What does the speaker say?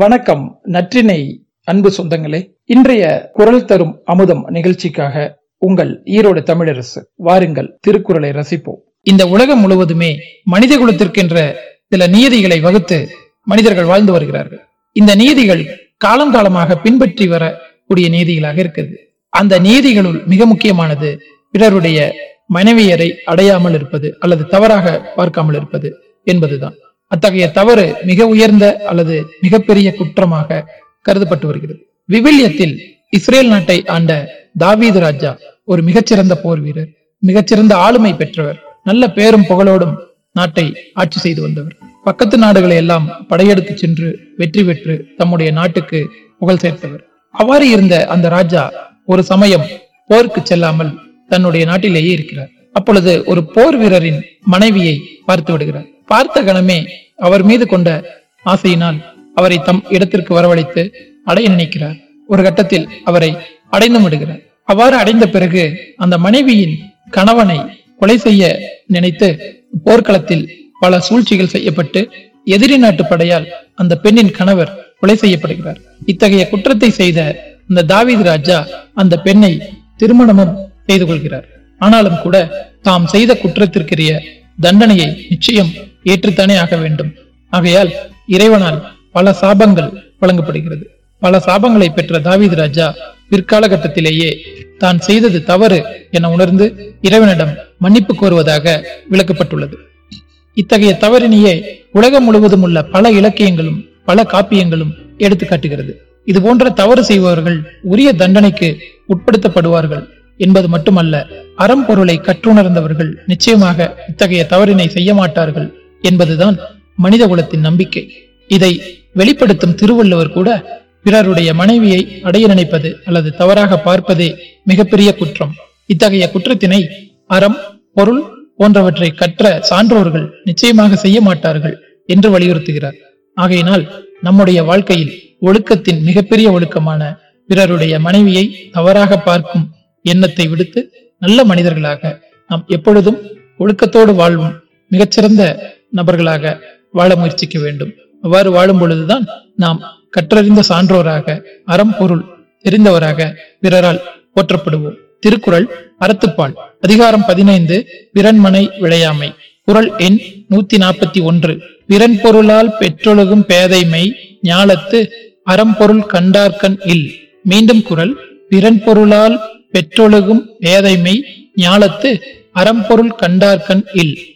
வணக்கம் நற்றினை அன்பு சொந்தங்களே. இன்றைய குரல் தரும் அமுதம் நிகழ்ச்சிக்காக உங்கள் ஈரோடு தமிழரசு வாருங்கள் திருக்குறளை ரசிப்போம். இந்த உலகம் முழுவதுமே மனித குலத்திற்கென்ற சில நியதிகளை வகுத்து மனிதர்கள் வாழ்ந்து வருகிறார்கள். இந்த நீதிகள் காலம் காலமாக பின்பற்றி வரக்கூடிய நீதிகளாக இருக்கிறது. அந்த நீதிகளுள் மிக முக்கியமானது பிறருடைய மனைவியரை அடையாமல் இருப்பது அல்லது தவறாக பார்க்காமல் இருப்பது என்பதுதான். அத்தகைய தவறு மிக உயர்ந்த அல்லது மிகப்பெரிய குற்றமாக கருதப்பட்டு வருகிறது. விவிலியத்தில் இஸ்ரேல் நாட்டை ஆண்ட தாவீது ராஜா ஒரு மிகச்சிறந்த போர் வீரர் மிகச்சிறந்த ஆளுமை பெற்றவர் நல்ல பேரும் புகழோடும் நாட்டை ஆட்சி செய்து வந்தவர். பக்கத்து நாடுகளை எல்லாம் படையெடுத்து சென்று வெற்றி பெற்று தம்முடைய நாட்டுக்கு புகழ் சேர்த்தவர். அவ்வாறு இருந்த அந்த ராஜா ஒரு சமயம் போருக்கு செல்லாமல் தன்னுடைய நாட்டிலேயே இருக்கிறார். அப்பொழுது ஒரு போர் வீரரின் மனைவியை பார்த்து விடுகிறார். பார்த்த கணமே அவர் மீது கொண்ட ஆசையினால் அவரை தம் இடத்திற்கு வரவழைத்து அடைய நினைக்கிறார். ஒரு கட்டத்தில் அவரை அடைந்து விடுகிறார். அவ்வாறு அடைந்த பிறகு அந்த மனைவியின் கணவனை கொலை செய்ய நினைத்து போர்க்களத்தில் பல சூழ்ச்சிகள் செய்யப்பட்டு எதிரி நாட்டு படையால் அந்த பெண்ணின் கணவர் கொலை செய்யப்படுகிறார். இத்தகைய குற்றத்தை செய்த அந்த தாவீது ராஜா அந்த பெண்ணை திருமணமும் செய்து கொள்கிறார். ஆனாலும் கூட தாம் செய்த குற்றத்திற்குரிய தண்டனையை நிச்சயம் ஏற்றுத்தானே ஆக வேண்டும். ஆகையால் இறைவனால் பல சாபங்கள் வழங்கப்படுகிறது. பல சாபங்களை பெற்ற தாவீது ராஜா பிற்காலகட்டத்திலேயே தான் செய்தது தவறு என உணர்ந்து இறைவனிடம் மன்னிப்பு கோருவதாக விளக்கப்பட்டுள்ளது. இத்தகைய தவறினையே உலகம் முழுவதும் உள்ள பல இலக்கியங்களும் பல காப்பியங்களும் எடுத்து காட்டுகிறது. இது போன்ற தவறு செய்பவர்கள் உரிய தண்டனைக்கு உட்படுத்தப்படுவார்கள் என்பது மட்டுமல்ல அறம் பொருளை கற்றுணர்ந்தவர்கள் நிச்சயமாக இத்தகைய தவறினை செய்ய மாட்டார்கள் என்பதுதான் மனித குலத்தின் நம்பிக்கை. இதை வெளிப்படுத்தும் திருவள்ளுவர் கூட பிறருடைய மனைவியை அடைய நினைப்பது அல்லது தவறாக பார்ப்பதே மிகப்பெரிய குற்றம். இத்தகைய குற்றத்தினை அறம் பொருள் போன்றவற்றை கற்ற சான்றோர்கள் நிச்சயமாக செய்ய மாட்டார்கள் என்று வலியுறுத்துகிறார். ஆகையினால் நம்முடைய வாழ்க்கையில் ஒழுக்கத்தின் மிகப்பெரிய ஒழுக்கமான பிறருடைய மனைவியை தவறாக பார்க்கும் எண்ணத்தை விடுத்து நல்ல மனிதர்களாக நாம் எப்பொழுதும் ஒழுக்கத்தோடு வாழ்வும் மிகச்சிறந்த நபர்களாக வாழ முயற்சிக்க வேண்டும். அவ்வாறு வாழும் பொழுதுதான் நாம் கற்றறிந்த சான்றோராக அறம் பொருள் தெரிந்தவராக பிறரால் போற்றப்படுவோம். திருக்குறள் அறத்துப்பால். அதிகாரம் பதினைந்து பிறன்மனை விளையாமை. குரல் எண் நூத்தி நாற்பத்தி ஒன்று. பிறன் பொருளால் பெற்றொழுகும் பேதைமை ஞாலத்து அறம்பொருள் கண்டார்கண் இல். மீண்டும் குரல் பிறன் பொருளால் பெற்றொழுகும் பேதைமை ஞாலத்து அறம்பொருள் கண்டார்கண் இல்.